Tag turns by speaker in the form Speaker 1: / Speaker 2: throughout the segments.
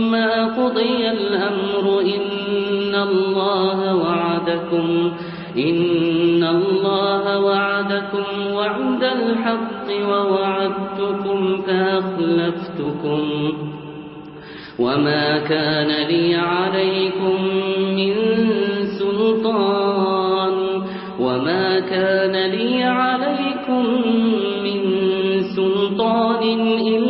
Speaker 1: ثم قضي الأمر إن الله وعدكم إن الله وعدكم وعد الحق ووعدتكم فأخلفتكم. وما كان لي عليكم من سلطان وما كان لي عليكم من سلطان إلا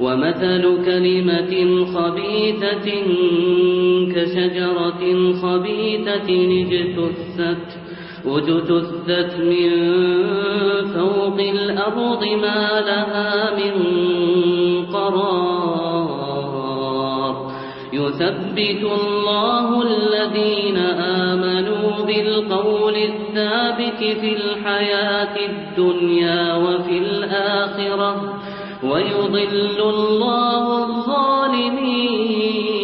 Speaker 1: ومثل كلمة خبيثة كشجرة خبيثة اجتثت وجتثت من فوق الأرض ما لها من قرار. يثبت الله الذين آمنوا بالقول الثابت في الحياة الدنيا وفي الآخرة. ويضل الله الظالمين.